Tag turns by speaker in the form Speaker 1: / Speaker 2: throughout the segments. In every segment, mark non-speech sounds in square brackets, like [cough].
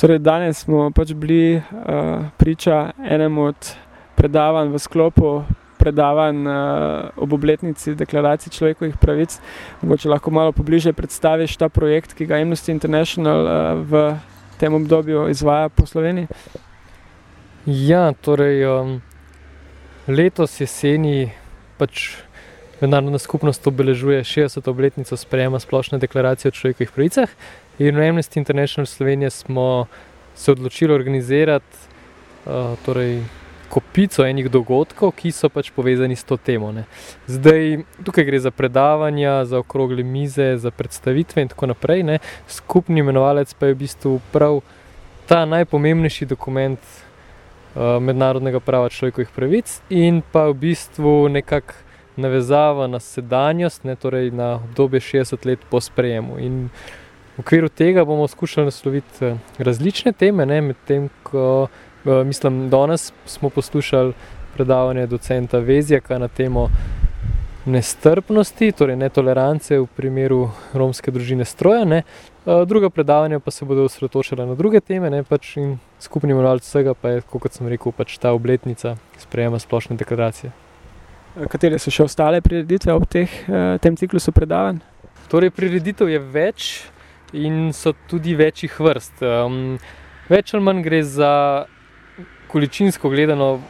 Speaker 1: Torej, danes smo pač bili uh, priča enemu od predavanj v sklopu predavanj uh, ob obletnici deklaracije človekovih pravic. Mogoče lahko malo pobliže predstaviš ta projekt, ki ga Amnesty International uh, v tem obdobju izvaja po Sloveniji.
Speaker 2: Ja, torej um, letos jeseni pač mednarodna skupnost obeležuje 60. obletnico sprejema splošne deklaracije o človekovih pravicah. In Amnesty International Slovenije smo se odločili organizirati uh, torej, kopico enih dogodkov, ki so pač povezani s to temo. Ne. Zdaj, tukaj gre za predavanja, za okrogle mize, za predstavitve in tako naprej. Ne. Skupni imenovalec pa je v bistvu prav ta najpomembnejši dokument uh, mednarodnega prava človekovih pravic in pa v bistvu nekako navezava na sedanjost, ne, torej na obdobje 60 let po sprejemu. In V okviru tega bomo skušali nasloviti eh, različne teme, medtem ko eh, mislim, danes smo poslušali predavanje docenta Vezjaka na temo nestrpnosti, torej netolerance v primeru romske družine stroja. Ne. Eh, druga predavanja pa se bodo osredotočila na druge teme, ne, pač in skupni moral vsega pa je, kot sem rekel, pač ta obletnica sprejema splošne deklaracije.
Speaker 1: Katere so še ostale prireditve ob teh, tem ciklusu predavanj?
Speaker 2: Torej, prireditev je več, in so tudi večjih vrst. Um, več ali manj gre za količinsko gledano.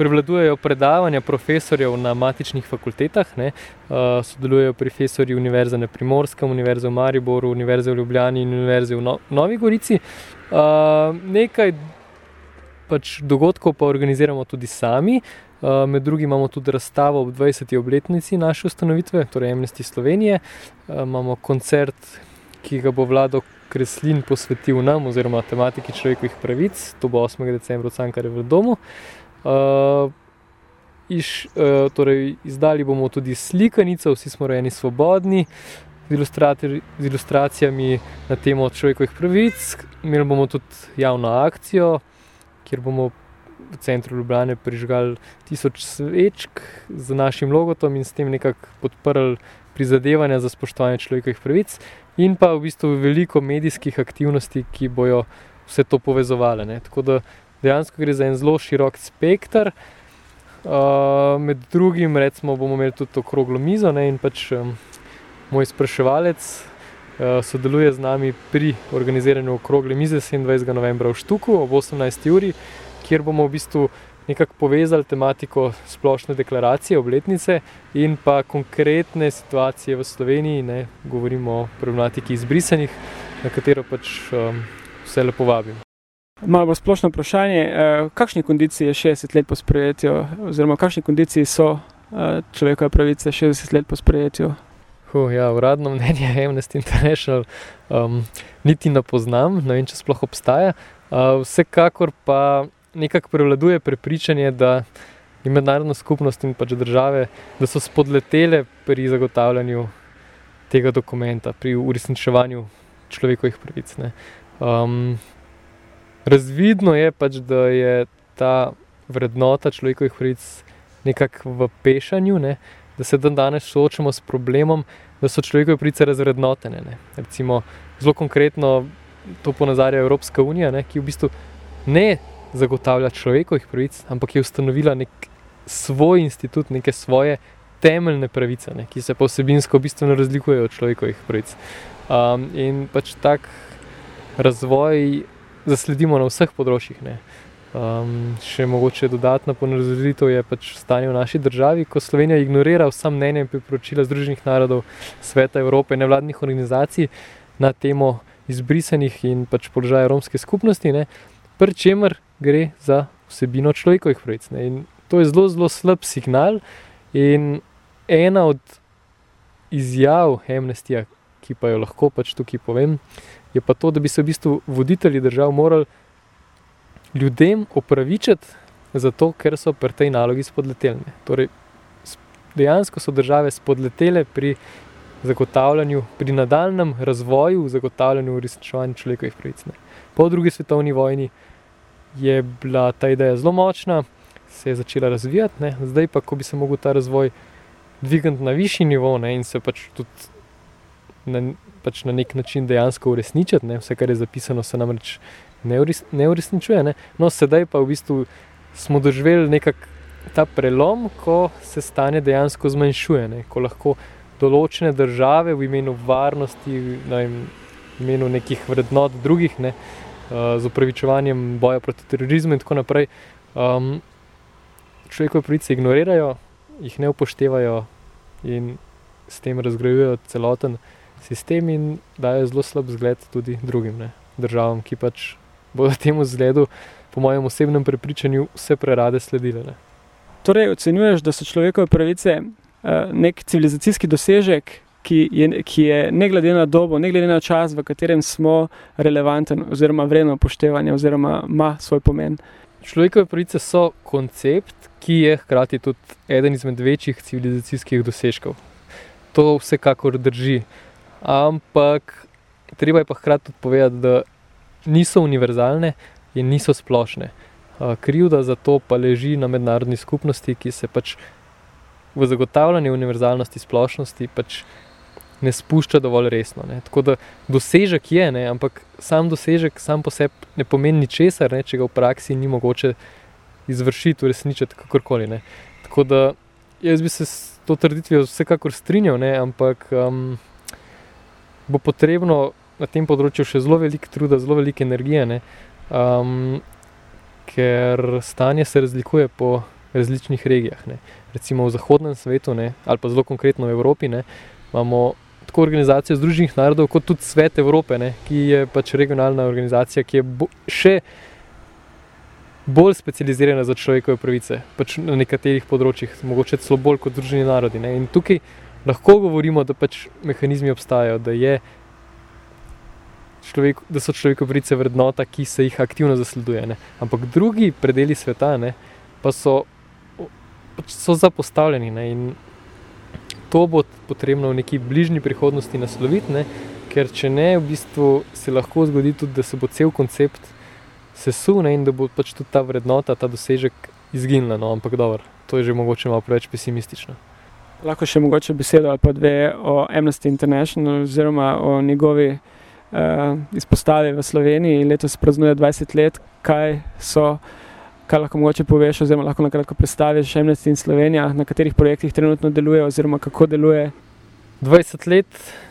Speaker 2: Prevladujejo predavanja profesorjev na matičnih fakultetah, ne, uh, sodelujejo profesori Univerze na Primorskem, Univerze v Mariboru, Univerze v Ljubljani in Univerze v no Novi Gorici. Uh, nekaj pač dogodkov pa organiziramo tudi sami. Uh, med drugim imamo tudi razstavo ob 20. obletnici naše ustanovitve, torej Amnesty Slovenije. Uh, imamo koncert, ki ga bo vlado Kreslin posvetil nam, oziroma tematiki človekovih pravic, to bo 8. decembra v Cankarju v domu. Uh, iš, uh, torej, izdali bomo tudi slikanico, vsi smo rojeni svobodni, z, z ilustracijami na temo človekovih pravic. Imeli bomo tudi javno akcijo, kjer bomo v centru Ljubljana prižgali tisoč svečk z našim logotom in s tem nekako podprli prizadevanja za spoštovanje človekovih pravic in pa v bistvu veliko medijskih aktivnosti, ki bojo vse to povezovali. Ne. Tako da dejansko gre za en zelo širok spektr. Uh, med drugim, recimo, bomo imeli tudi okroglo mizo ne, in pač um, moj spraševalec uh, sodeluje z nami pri organiziranju okrogle mize 27. novembra v Štuku ob 18. uri, kjer bomo v bistvu nekako povezali tematiko splošne deklaracije, obletnice in pa konkretne situacije v Sloveniji, ne govorimo o problematiki izbrisanih, na katero pač um, vse lepo vabim.
Speaker 1: Malo bolj splošno vprašanje, v uh, kakšni kondiciji je 60 let po sprejetju, oziroma v kakšni kondiciji so uh, človekove pravice 60 let po sprejetju?
Speaker 2: Huh, ja, uradno mnenje [laughs] Amnesty International um, niti ne poznam, ne vem, če sploh obstaja. Uh, vsekakor pa nekako prevladuje prepričanje, da je mednarodna skupnost in pač države, da so spodletele pri zagotavljanju tega dokumenta, pri uresničevanju človekovih pravic. Um, razvidno je pač, da je ta vrednota človekovih pravic nekako v pešanju, ne? da se dan danes soočamo s problemom, da so človekove pravice razvrednotene. Ne? Recimo, zelo konkretno to ponazarja Evropska unija, ne? ki v bistvu ne zagotavlja človekovih pravic, ampak je ustanovila nek svoj institut, neke svoje temeljne pravice, ne, ki se pa vsebinsko bistveno razlikujejo od človekovih pravic. Um, in pač tak razvoj zasledimo na vseh področjih. Ne. Um, še mogoče dodatna ponazoritve je pač stanje v naši državi, ko Slovenija ignorira vsa mnenja in priporočila Združenih narodov, Sveta Evrope, nevladnih organizacij na temo izbrisanih in pač položaja romske skupnosti, pri čemer gre za vsebino človekovih pravic. To je zelo, zelo slab signal. In ena od izjav Amnestija, ki pa jo lahko pač tukaj povem, je pa to, da bi se v bistvu voditelji držav morali ljudem opravičiti, zato ker so pri tej nalogi spodleteli. Torej, dejansko so države spodletele pri zagotavljanju, pri nadaljem razvoju, zagotavljanju uresničevanja človekovih pravic. Po drugi svetovni vojni je bila ta ideja zelo močna, se je začela razvijati, ne? zdaj pa, ko bi se lahko ta razvoj dvignil na višji nivo ne? in se pač tudi na pač na nek način dejansko uresničiti. Ne? Vse, kar je zapisano, se namreč ne, ures, ne uresničuje. Ne? No, sedaj pa v bistvu smo doživeli nekak ta prelom, ko se stanje dejansko zmanjšuje, ne? ko lahko določene države v imenu varnosti, v imenu nekih vrednot drugih, ne? Z upravičevanjem boja proti terorizmu in tako naprej, um, človekove pravice ignorirajo, jih ne upoštevajo in s tem razgrajujejo celoten sistem in dajo zelo slab zgled tudi drugim ne, državam, ki pač bodo temu zgledu, po mojem osebnem prepričanju, vse prerade sledile. Ne.
Speaker 1: Torej, ocenjuješ, da so človekove pravice uh, nek civilizacijski dosežek, ki je, ki je ne glede na dobo, ne glede na čas, v katerem smo relevanten, oziroma vredno upoštevanje, oziroma ima svoj pomen.
Speaker 2: Človekove pravice so koncept, ki je hkrati tudi eden izmed večjih civilizacijskih dosežkov. To vsekakor drži. Ampak treba je pa hkrati tudi povedati, da niso univerzalne in niso splošne. Krivda za to pa leži na mednarodni skupnosti, ki se pač v zagotavljanje univerzalnosti, splošnosti pač ne spušča dovolj resno. Ne. Tako da dosežek je, ne, ampak sam dosežek sam po sebi ne pomeni ničesar, če ga v praksi ni mogoče izvršiti, uresničiti kakorkoli. Ne. Tako da jaz bi se s to trditvijo vsekakor strinjal, ne, ampak um, bo potrebno na tem področju še zelo veliko truda, zelo veliko energije, ne, um, ker stanje se razlikuje po različnih regijah. Ne. Recimo v zahodnem svetu, ne, ali pa zelo konkretno v Evropi, ne, imamo tako organizacijo Združenih narodov, kot tudi Svet Evrope, ne, ki je pač regionalna organizacija, ki je bo, še bolj specializirana za človekove pravice, pač na nekaterih področjih, mogoče celo bolj kot Združeni narodi. Ne. In tukaj lahko govorimo, da pač mehanizmi obstajajo, da, človek, da so človekove pravice vrednota, ki se jih aktivno zasleduje. Ne. Ampak drugi predeli sveta ne, pa so, pač so zapostavljeni. Ne. In to bo potrebno v neki bližnji prihodnosti nasloviti, ne? ker če ne, v bistvu se lahko zgodi tudi, da se bo cel koncept sesul in da bo pač tudi ta vrednota, ta dosežek izginila. No? Ampak dobro, to je že mogoče malo preveč pesimistično.
Speaker 1: Lahko še mogoče besedo ali pa dve o Amnesty International oziroma o njegovi uh, izpostavi v Sloveniji. Letos praznuje 20 let, kaj so kaj lahko mogoče poveš, oziroma lahko na kratko predstaviš Amnesty in Slovenija, na katerih projektih trenutno deluje, oziroma kako deluje?
Speaker 2: 20 let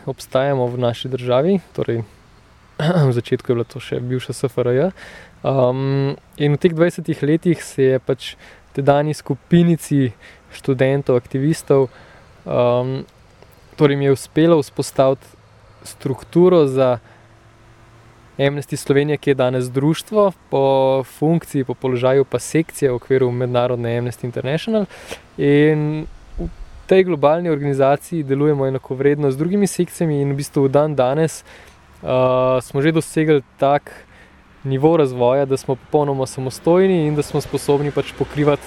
Speaker 2: obstajamo v naši državi, torej [clears throat] v začetku je bila to še bivša SFRJ. Um, in v teh 20 letih se je pač tedajni skupinici študentov, aktivistov, um, torej jim je uspelo vzpostaviti strukturo za Amnesty Slovenija, ki je danes društvo, po funkciji, po položaju pa sekcija v okviru mednarodne Amnesty International. In v tej globalni organizaciji delujemo enako vredno z drugimi sekcijami, in v bistvu v dan danes uh, smo že dosegli tak nivo razvoja, da smo popolnoma samostojni in da smo sposobni pač pokrivati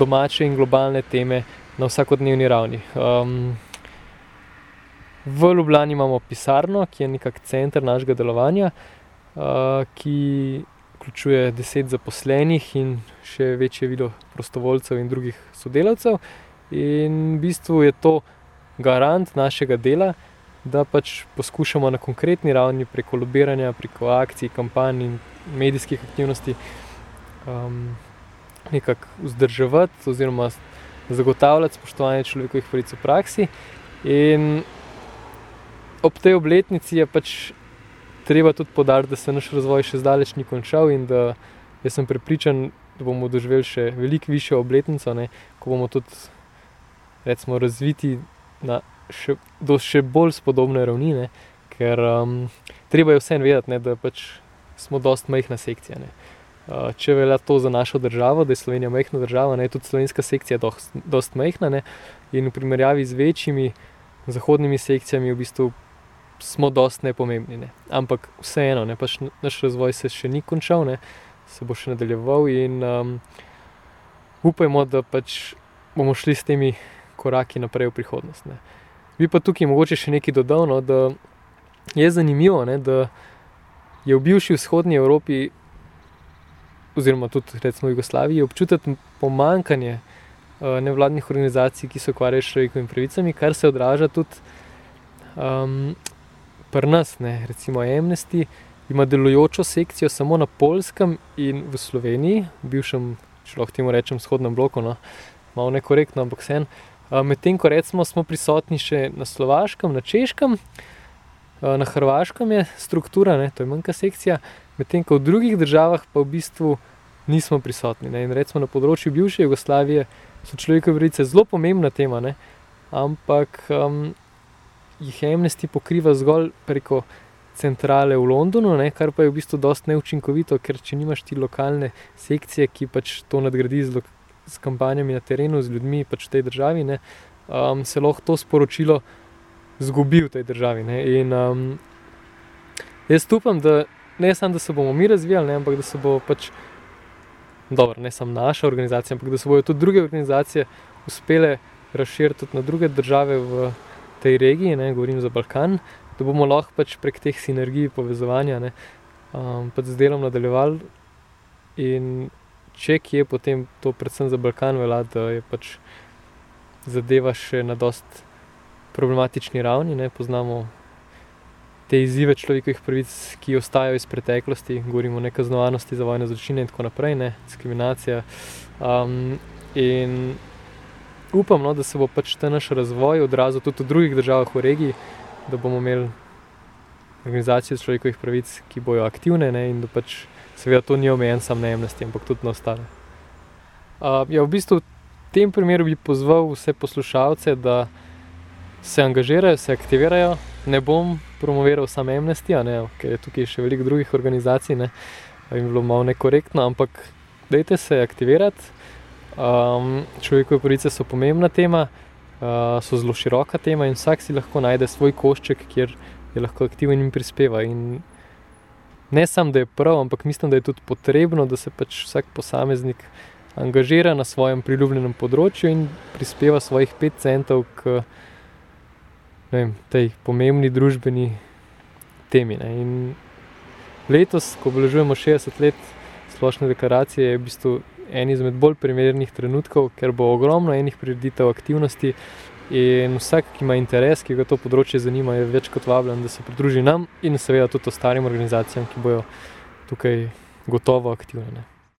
Speaker 2: domače in globalne teme na vsakodnevni ravni. Um, V Ljubljani imamo pisarno, ki je nekakšen center našega delovanja, ki vključuje deset zaposlenih in še večje število prostovoljcev in drugih sodelavcev. In v bistvu je to garant našega dela, da pač poskušamo na konkretni ravni preko lobiranja, preko akcij, kampanj in medijskih aktivnosti um, nekako vzdrževati oziroma zagotavljati spoštovanje človekovih pravic v praksi. In ob tej obletnici je pač treba tudi podariti, da se naš razvoj še zdaleč ni končal in da sem prepričan, da bomo doživeli še veliko višjo obletnico, ne, ko bomo tudi recimo, razviti na še, do še bolj spodobne ravni. Ne, ker um, treba je vseeno vedeti, ne, da pač smo dosta majhna sekcija. Ne. Uh, če velja to za našo državo, da je Slovenija majhna država, ne, tudi slovenska sekcija je dosta majhna. Ne, in v primerjavi z večjimi zahodnimi sekcijami, v bistvu smo dosti nepomembni. Ne. Ampak vseeno, ne, pač naš razvoj se še ni končal, ne, se bo še nadaljeval in um, upajmo, da pač bomo šli s temi koraki naprej v prihodnost. Ne. Bi pa tukaj mogoče še nekaj dodal, no, da je zanimivo, ne, da je v bivši vzhodnji Evropi, oziroma tudi recimo v Jugoslaviji, občutiti pomankanje uh, nevladnih organizacij, ki se ukvarjajo s človekovimi pravicami, kar se odraža tudi um, pri nas, ne, recimo Amnesty, ima delujočo sekcijo samo na Polskem in v Sloveniji, bivšem, če lahko temu rečem, vzhodnem bloku, no, malo nekorektno, ampak vse. Medtem ko recimo smo prisotni še na Slovaškem, na Češkem, na Hrvaškem je struktura, ne, to je manjka sekcija, medtem ko v drugih državah pa v bistvu nismo prisotni. Ne. In recimo na področju bivše Jugoslavije so človekove pravice zelo pomembna tema, ne, ampak um, jih Amnesty pokriva zgolj preko centrale v Londonu, ne, kar pa je v bistvu dosti neučinkovito, ker če nimaš ti lokalne sekcije, ki pač to nadgradi z, z kampanjami na terenu, z ljudmi pač v tej državi, ne, um, se lahko to sporočilo zgubi v tej državi. Ne, in um, jaz upam, da ne samo, da se bomo mi razvijali, ne, ampak da se bo pač. Dobro, ne samo naša organizacija, ampak da se bodo tudi druge organizacije uspele razširiti na druge države v tej regiji, ne, govorim za Balkan, da bomo lahko pač prek teh sinergij povezovanja ne, um, pač z delom nadaljevali. In če je potem to, predvsem za Balkan, velja, da je pač zadeva še na dost problematični ravni. Ne, poznamo te izzive človekovih pravic, ki ostajajo iz preteklosti, govorimo o nekaznovanosti za vojne zločine in tako naprej, ne, diskriminacija. Um, in upam, no, da se bo pač ta naš razvoj odrazil tudi v drugih državah v regiji, da bomo imeli organizacije človekovih pravic, ki bojo aktivne ne, in da pač seveda to ni omejen samo na enosti, ampak tudi na ostale. Uh, ja, v bistvu v tem primeru bi pozval vse poslušalce, da se angažirajo, se aktivirajo. Ne bom promoviral samo amnesti, ker je tukaj še veliko drugih organizacij, ne bi bilo malo nekorektno, ampak dajte se aktivirati. Um, človekove pravice so pomembna tema, uh, so zelo široka tema in vsak si lahko najde svoj košček, kjer je lahko aktiven in prispeva. In ne samo, da je prav, ampak mislim, da je tudi potrebno, da se pač vsak posameznik angažira na svojem priljubljenem področju in prispeva svojih pet centov k vem, tej pomembni družbeni temi. Ne. In letos, ko obeležujemo 60 let splošne deklaracije, je v bistvu en izmed bolj primernih trenutkov, ker bo ogromno enih prireditev, aktivnosti. In vsak, ki ima interes, ki ga to področje zanima, je več kot vabljen, da se pridruži nam in seveda tudi ostalim organizacijam, ki bodo tukaj gotovo aktivne.